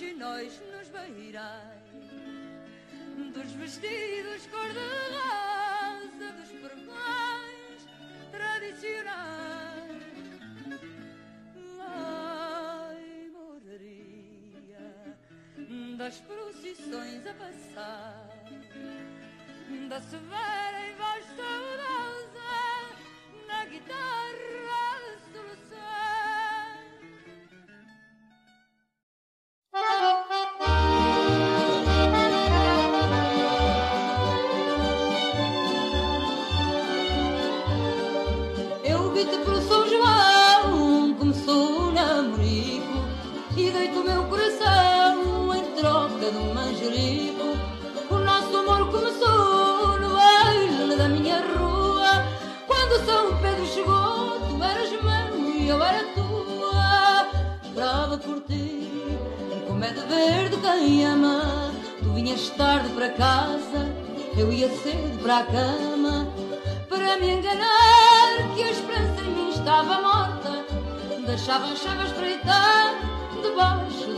dos roxinóis nos beirais, dos vestidos cor-de-rosa, dos pregões tradicionais. Ai, moraria das procissões a passar, da severa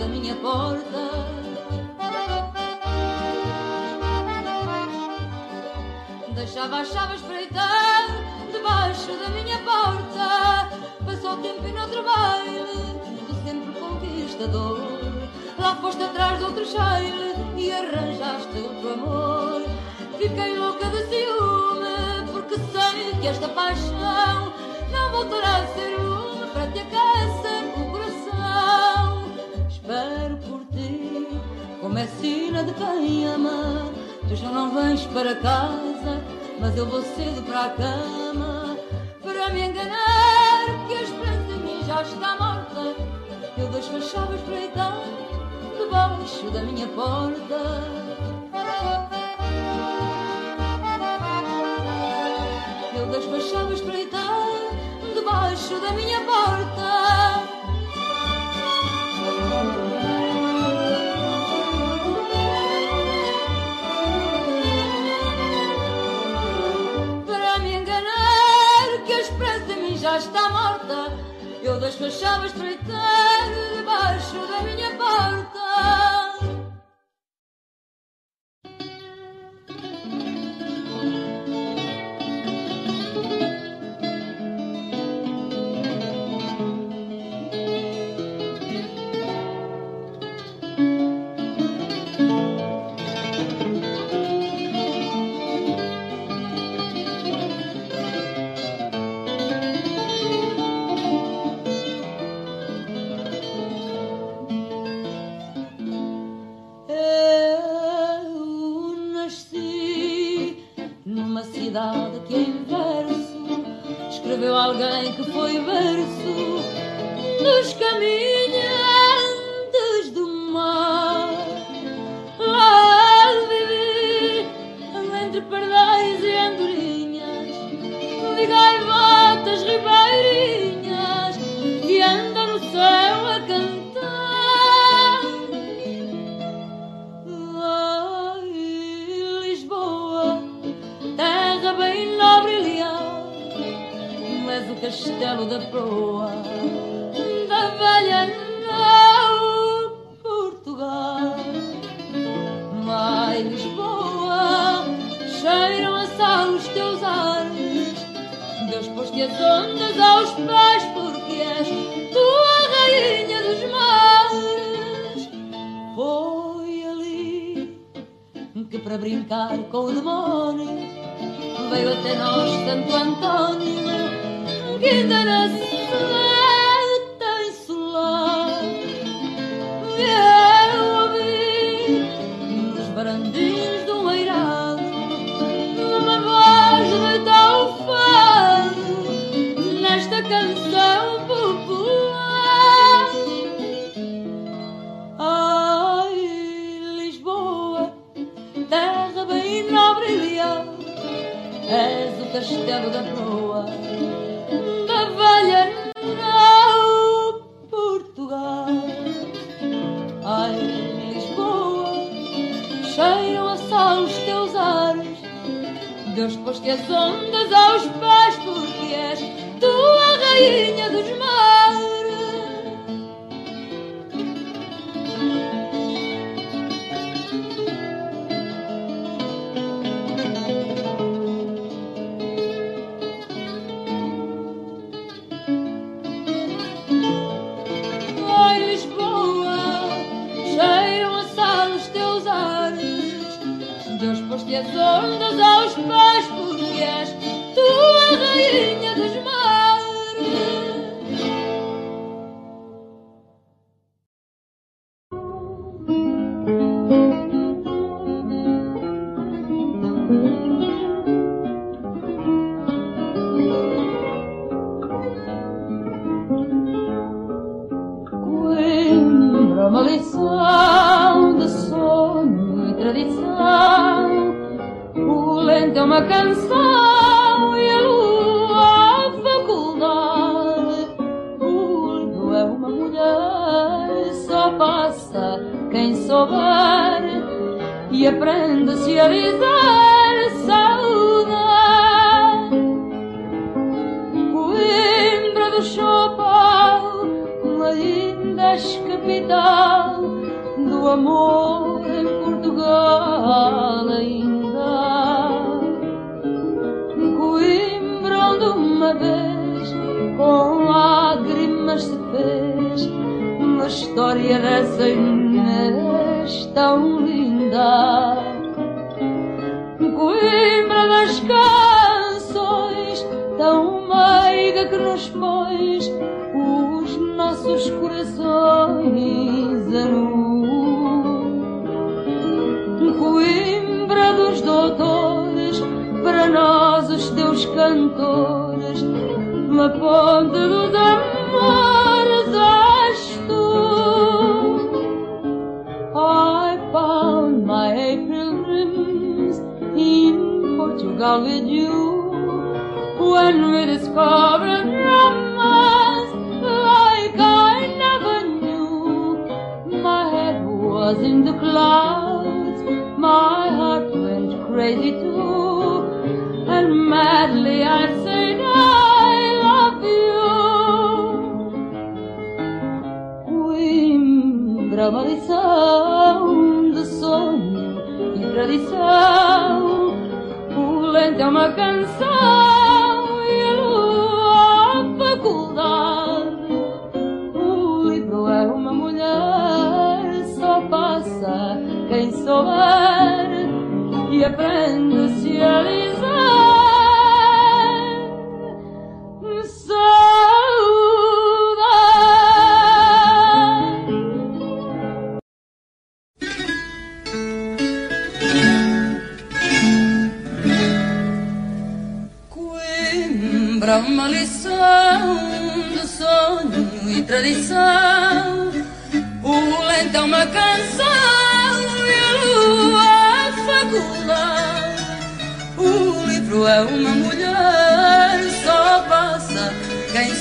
da minha porta. Deixava as chaves espreitar debaixo da minha porta. Passou o tempo e no trabalho, tu sempre conquistador. Lá foste atrás de outro cheiro e arranjaste outro amor. Fiquei louca de ciúme, porque sei que esta paixão não voltará a ser uma para te aquecer como é sina de quem ama. Tu já não vens para casa, mas eu vou cedo para a cama. Para me enganar, que a esperança em mim já está morta. Eu deixo as chaves espreitar debaixo da minha porta. Eu deixo as chaves espreitar debaixo da minha porta. Eu deixo as chaves espreitar debaixo da minha porta. Pero te nos tanto Antonio que darás castelo da proa. Velha não, Portugal. Ai, Lisboa Cheiram a sal os teus ares. Deus pôs-te as ondas aos pés Porque és tu a rainha dos mares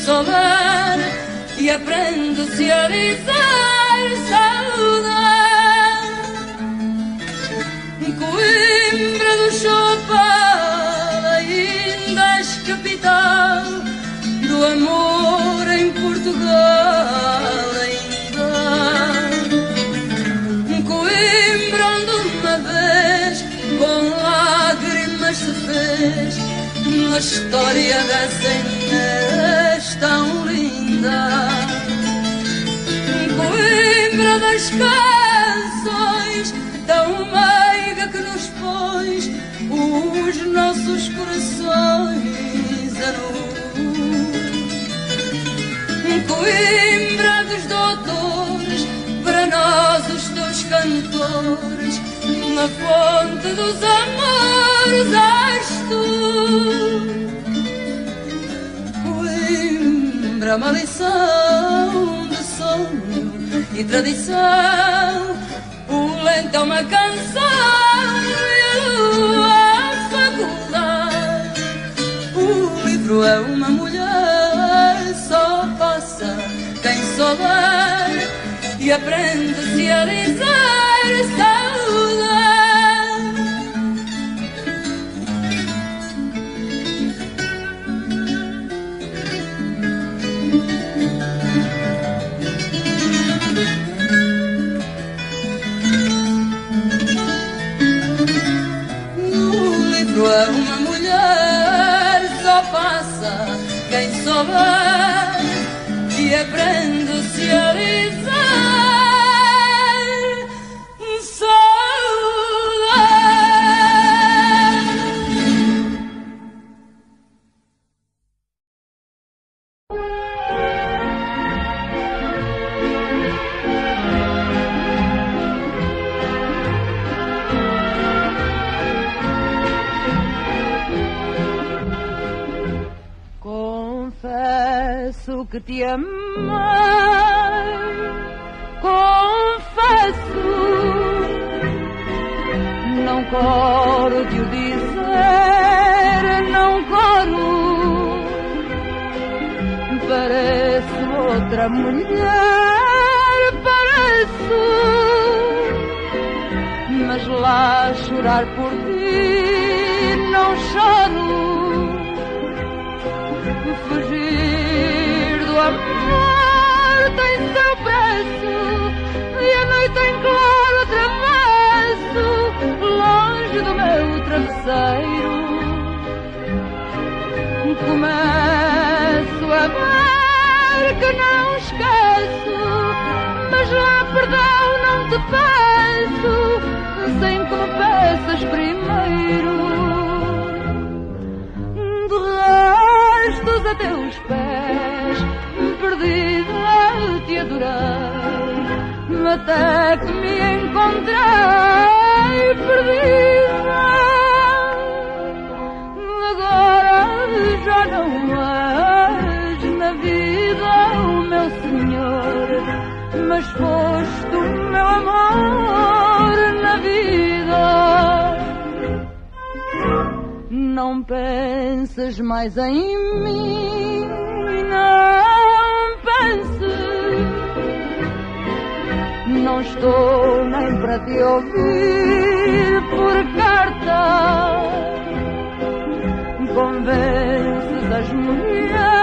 sober e aprende-se a dizer saudade. Coimbra do Chopal, ainda és capital do amor em Portugal. Ainda. Coimbra, onde uma vez com lágrimas se fez na história da Senhora tão linda. Coimbra das canções, tão meiga que nos pões os nossos corações a nu. Coimbra dos doutores, para nós os teus cantores, na fonte dos amores és tu. Coimbra, uma lição de sonho e tradição, o lento é uma canção e a faculdade, o livro é uma mulher, só passa quem souber e aprende-se a dizer perdão não te peço sem que me peças primeiro. De restos a teus pés perdida te adorei, até que me encontrei perdida. Agora já não és na vida o meu Senhor, mas foste o meu amor na vida. Não penses mais em mim, não não estou nem para te ouvir por carta. Convences as mulheres,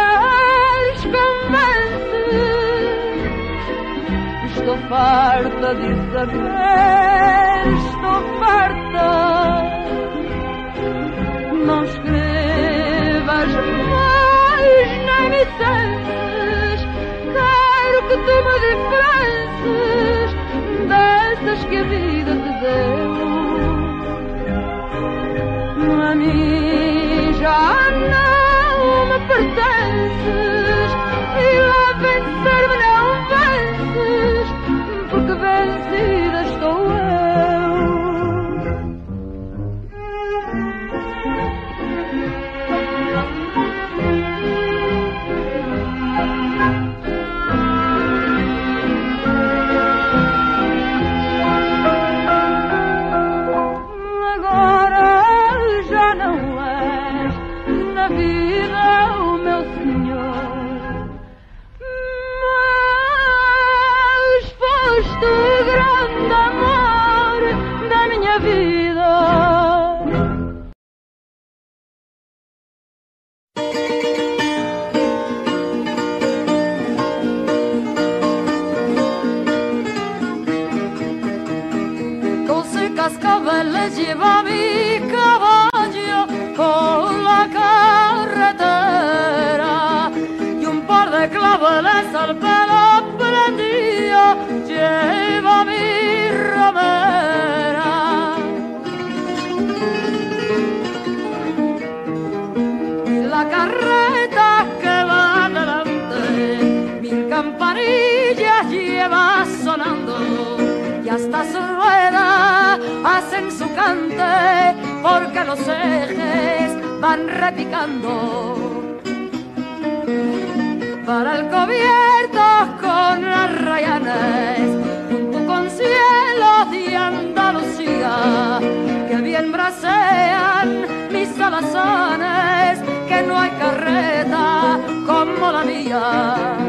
Estou farta de saber, estou farta. Não escrevas mais, nem me senses. Quero que tu me diferences dessas que a vida te deu. A mim já não me pertences las carretas que van delante, mil campanillas lleva sonando y hasta sus ruedas hacen su cante porque los ejes van repicando. Para el cubierto con las rayanes, junto con cielos de Andalucía, que bien brasean mis alazanes no hay carreta como la mía.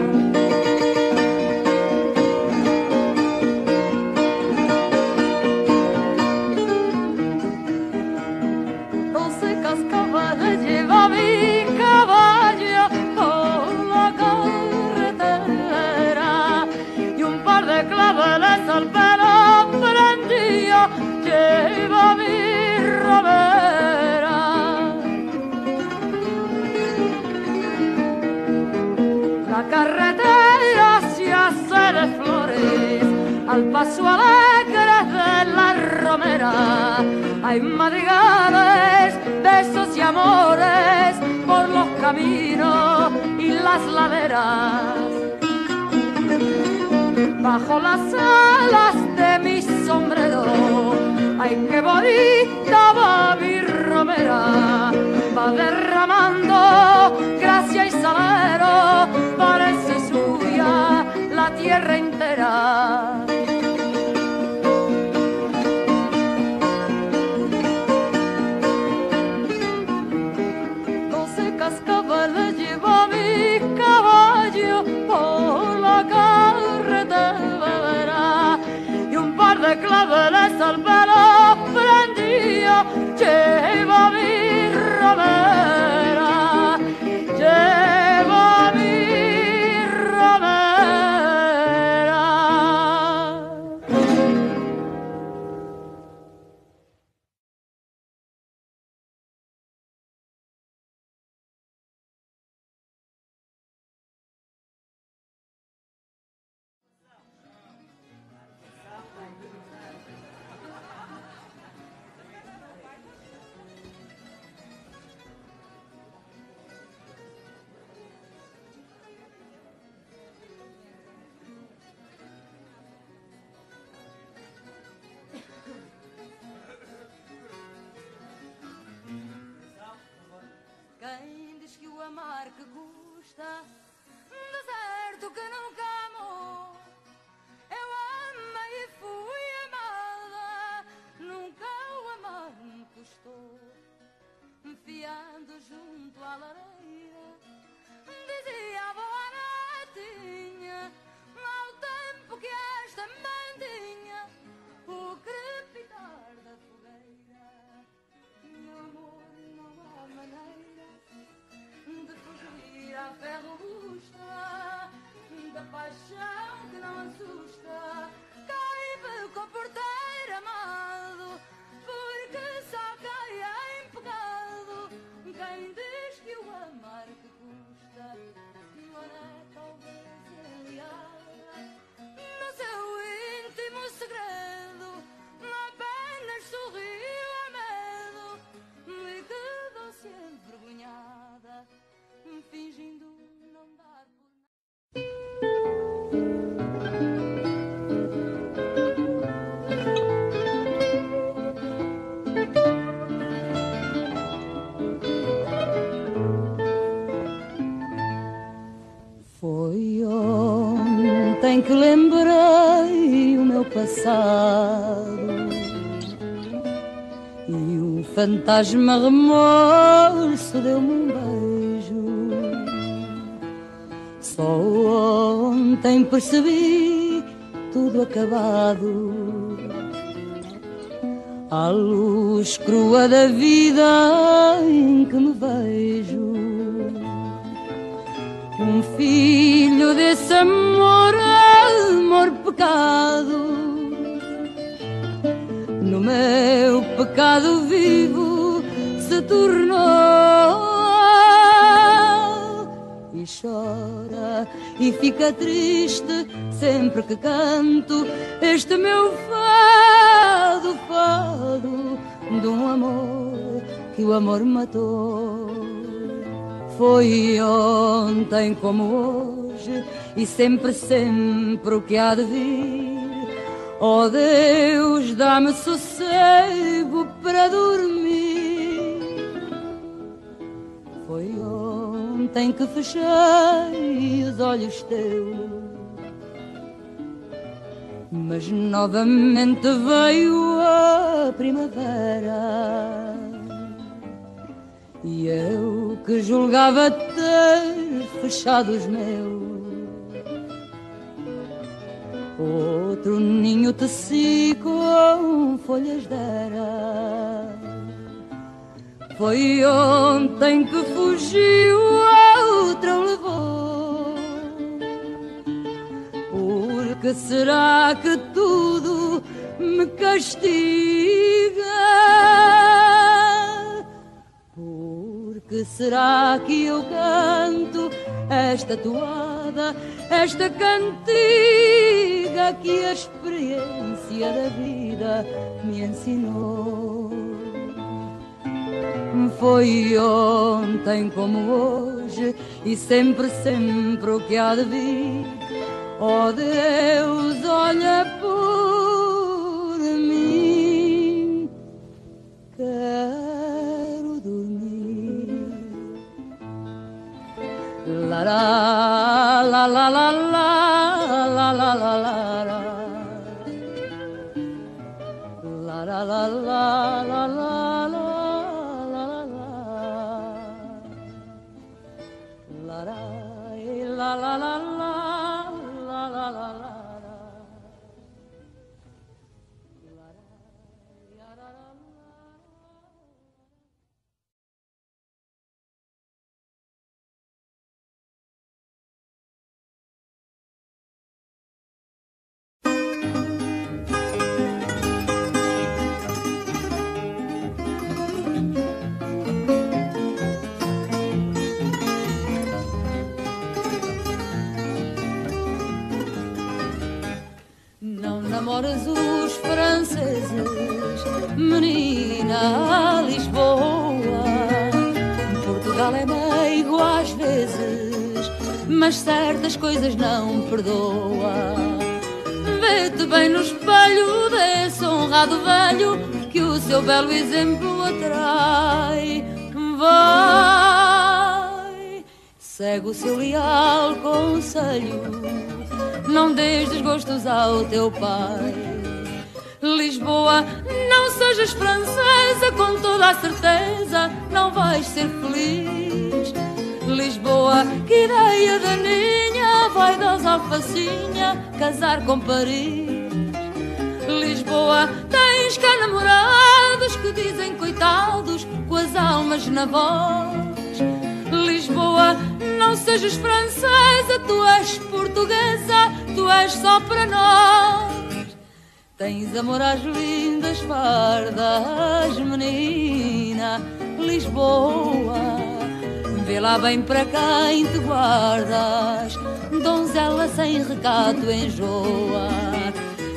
Paso alegre de la romera hay madrigales, besos y amores por los caminos y las laderas. Bajo las alas de mi sombrero, ay qué bonita va mi romera, va derramando gracia y salero, parece suya la tierra entera. Fantasma remorso deu-me um beijo. Só ontem percebi tudo acabado. À luz crua da vida em que me vejo um filho desse amor, amor pecado. No meu pecado vivo se tornou e chora e fica triste sempre que canto este meu fado, fado de um amor que o amor matou. Foi ontem como hoje e sempre, sempre o que há de vir. Oh Deus, dá-me sossego para dormir. Foi ontem que fechei os olhos teus, mas novamente veio a primavera. E eu que julgava ter fechado os meus Outro ninho teci com folhas de era. Foi ontem que fugiu, outra o levou. Porque será que tudo me castiga? Porque será que eu canto esta toada? esta cantiga que a experiência da vida me ensinou. Foi ontem como hoje e sempre, sempre o que há de vir. Oh Deus, olha por mim. Quero dormir. La, la la la la mas certas coisas não perdoa. Vê-te bem no espelho desse honrado velho que o seu belo exemplo atrai. Vai, segue o seu leal conselho não des desgostos ao teu pai. Lisboa, não sejas francesa, com toda a certeza não vais ser feliz. Lisboa, que ideia daninha, vai das alfacinha, casar com Paris. Lisboa, tens cá namorados que dizem coitados, com as almas na voz. Lisboa, não sejas francesa, tu és portuguesa, tu és só para nós. Tens amor às lindas fardas, menina, Lisboa. Vê lá bem para quem te guardas, donzela sem recato enjoa.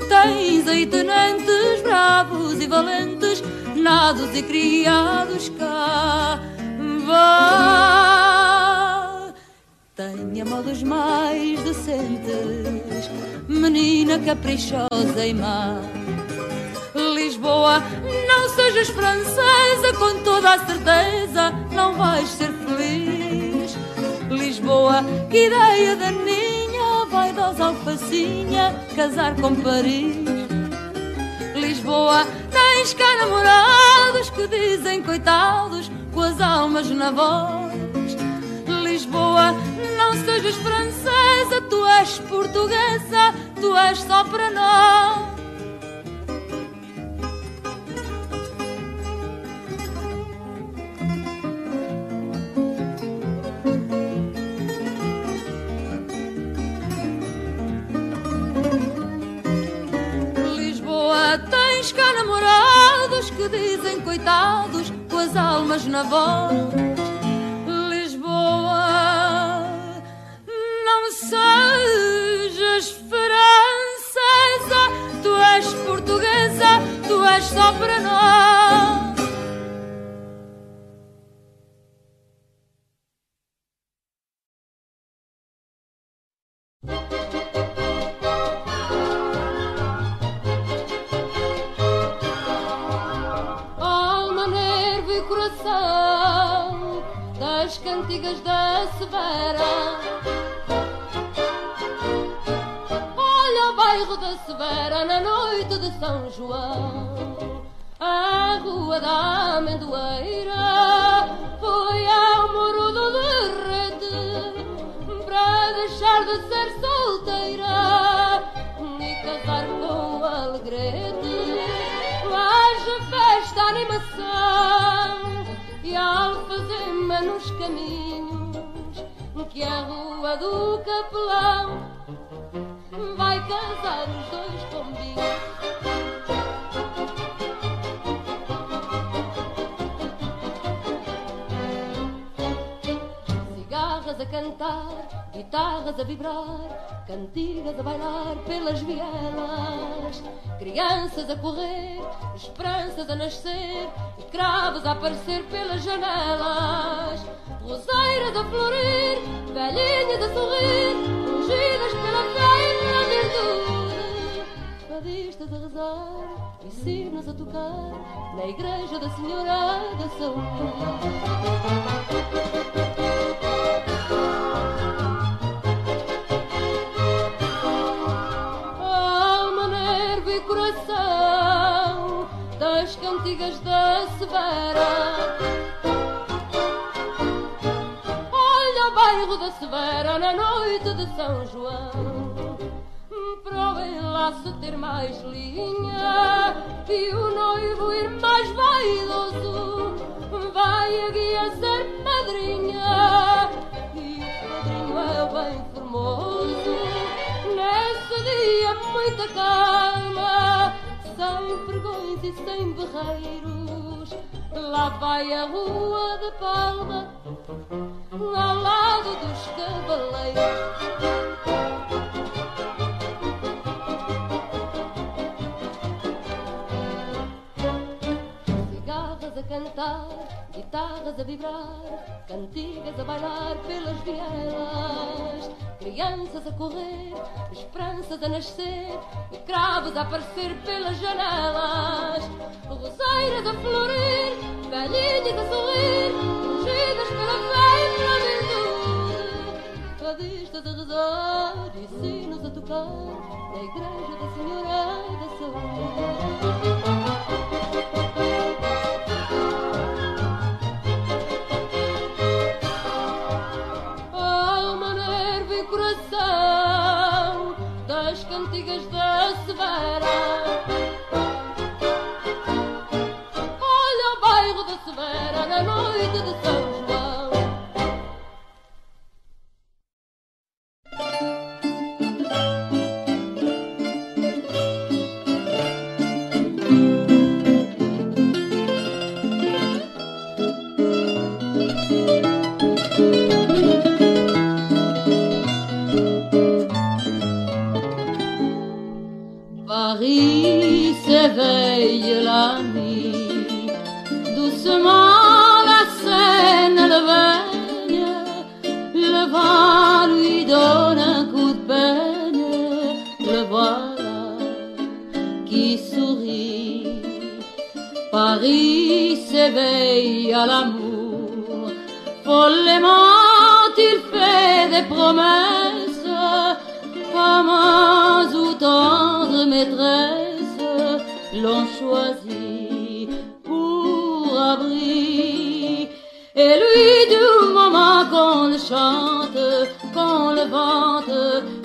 Tens aí tenentes bravos e valentes, nados e criados cá. Vai Tenha modos mais decentes, menina caprichosa e má. Lisboa, não sejas francesa, com toda a certeza não vais ser feliz. Lisboa, que ideia daninha, vai das alfacinha, casar com Paris. Lisboa, tens cá namorados que dizem coitados, com as almas na voz. Lisboa, não sejas francesa, tu és portuguesa, tu és só para nós. Que dizem coitados, com as almas na voz. sejas francesa, tu és portuguesa, tu és só para nós. Cantigas da Severa. Olha o bairro da Severa na noite de São João. A rua da amendoeira foi ao muro do derrete para deixar de ser solteira e casar com alegrete. Haja festa, animação alfazema nos caminhos que a rua do capelão vai casar os dois pombinhos. Cigarras a cantar, guitarras a vibrar, cantigas a bailar pelas vielas, crianças a correr, esperanças a nascer, e cravos a aparecer pelas janelas, roseiras a florir, velhinhas a sorrir, ungidas pela fé e pela virtude, fadistas a rezar e a tocar na igreja da Senhora da Saúde. Olha o bairro da Severa na noite de São João. Provem lá se ter mais linha e o noivo ir mais vaidoso. Vai a guia ser madrinha e o padrinho é bem formoso. Nesse dia muita calma, sem pregões e sem berreiros. Lá vai a rua de Palma, ao lado dos cavaleiros. Cantar, guitarras a vibrar, cantigas a bailar pelas vielas, crianças a correr, esperanças a nascer, e cravos a aparecer pelas janelas, roseiras a florir, velhinhas a sorrir, ungidas pela fé e pela virtude, fadistas a rezar e sinos a tocar na igreja da Senhora da Saúde.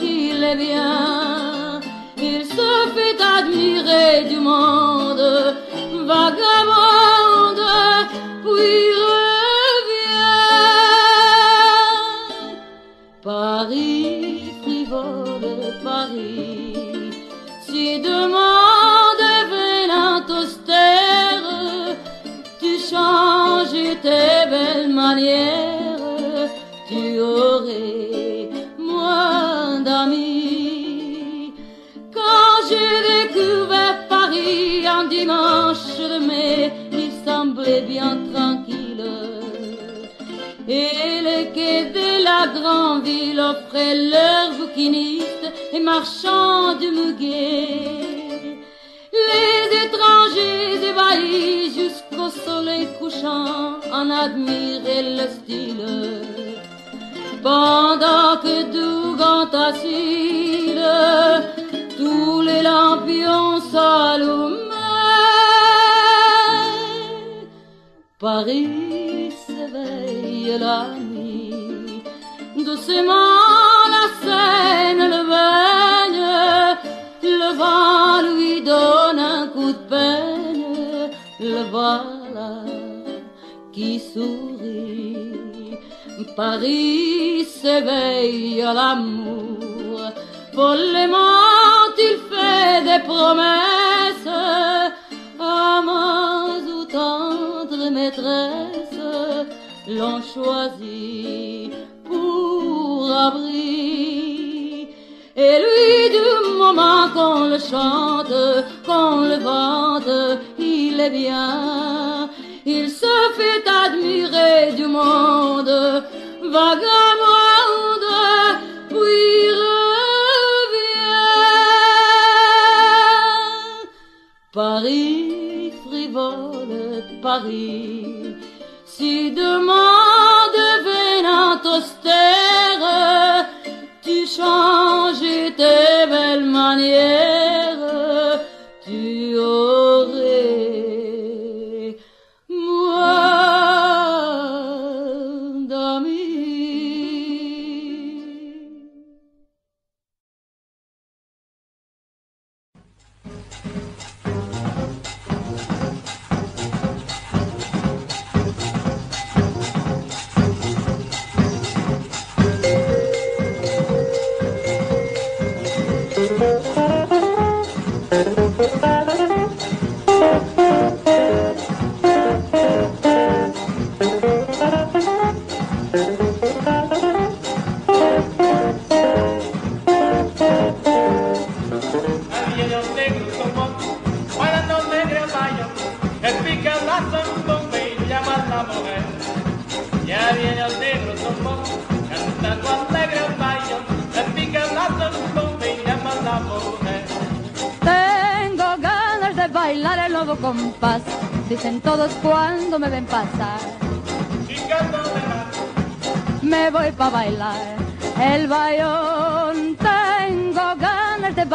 Il est bien. Il se fait admirer du monde, vagabonde, marchands de muguet. Les étrangers ébahis jusqu'au soleil couchant en admirer le style. Pendant que Dougan t'assile, tous les lampions s'allument. Paris s'éveille la nuit, doucement la Seine le le voilà qui sourit. Paris s'éveille à l'amour, follement il fait des promesses, amants ou tendres maîtresses l'ont choisi pour abri. Et lui, du moment qu'on le chante, il se fait admirer du monde, vagabonde, puis revient. Paris, frivole, Paris, si demain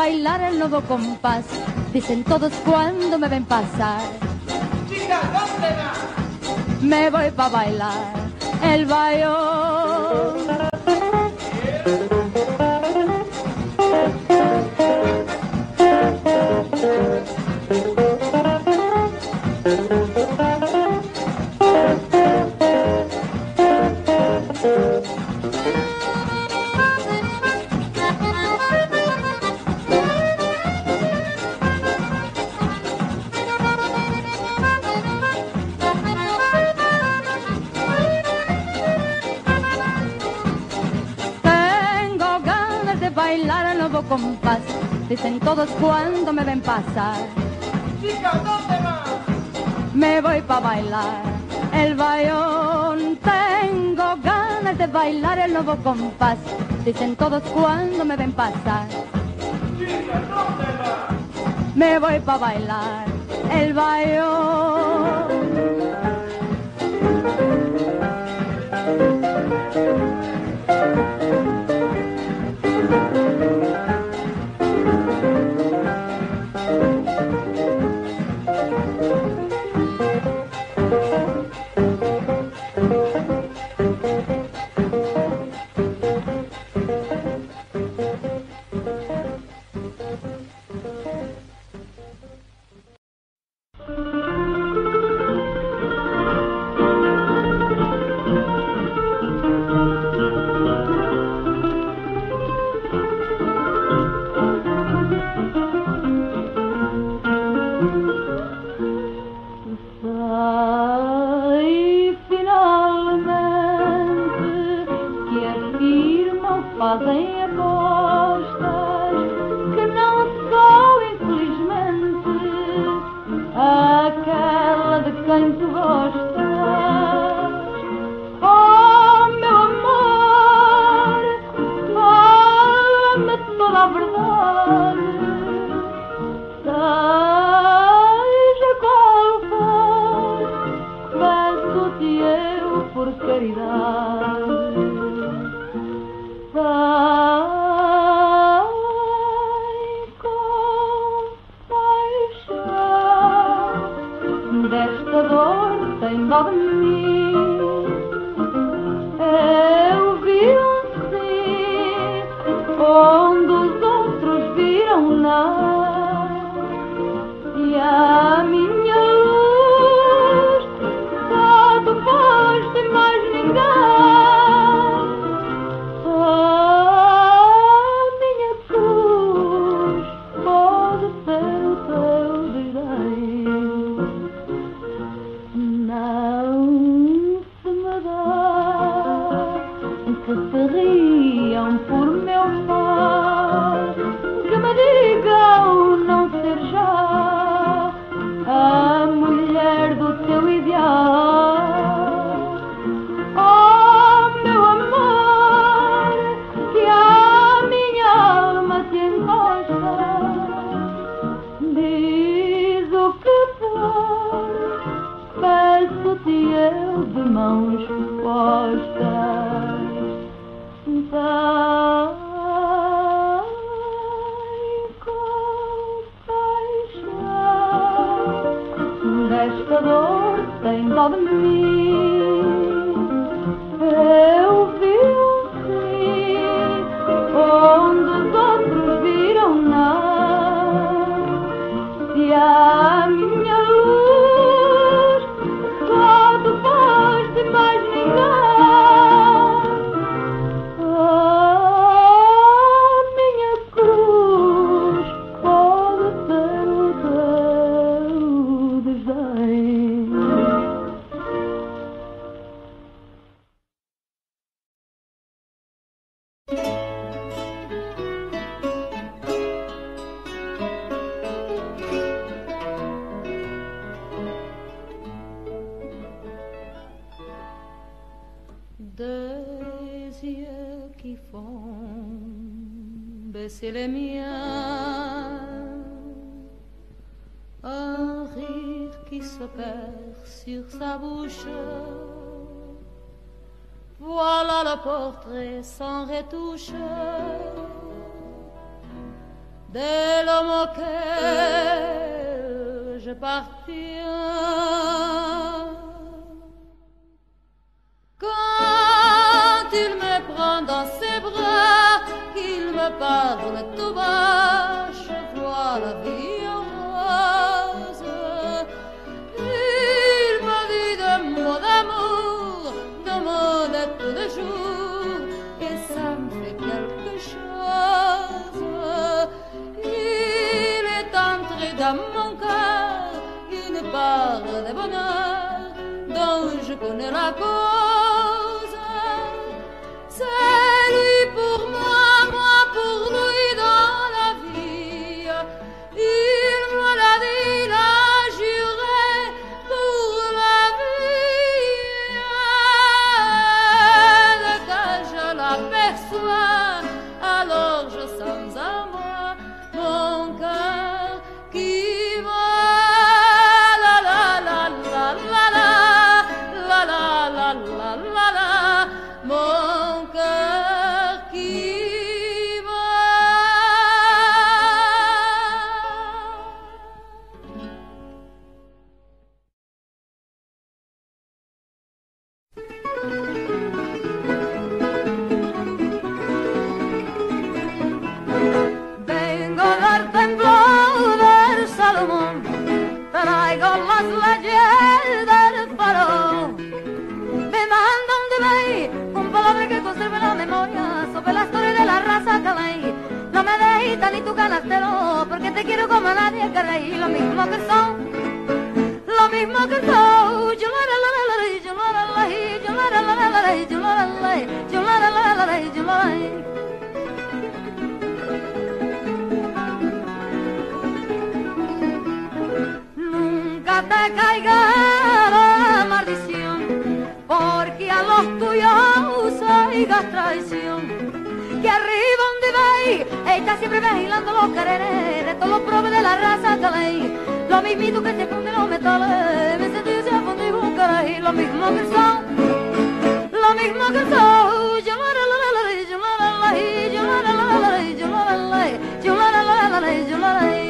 bailar el nuevo compás. Dicen todos cuando me ven pasar. Chica, ¿dónde vas? Me voy pa' bailar el bayón. Compás. Dicen todos cuando me ven pasar. Chica, ¿dónde vas? Me voy pa' bailar el bayón. Tengo ganas de bailar el nuevo compás. Dicen todos cuando me ven pasar. Chica, ¿dónde vas? Me voy pa' bailar el bayón. abraço-te eu de mãos postas. Dá Desta dor tem dó de mim Eu vi onde os outros viram não sa bouche. Voilà le portrait sans retouche de l'homme auquel je partirai. Baba. ni tu canastero, porque te quiero como a nadie que reí lo mismo que son, lo mismo que son. Nunca te caiga la maldición, porque a los tuyos oigas traición. Que arriba ley, está siempre vigilando los carenes, todos los probe de la raza ley lo mismito que se funden los metales, se funde y lo mismo que son, lo mismo que son, yo la la la la yo la la la yo la la la la yo la la la la la la yo la la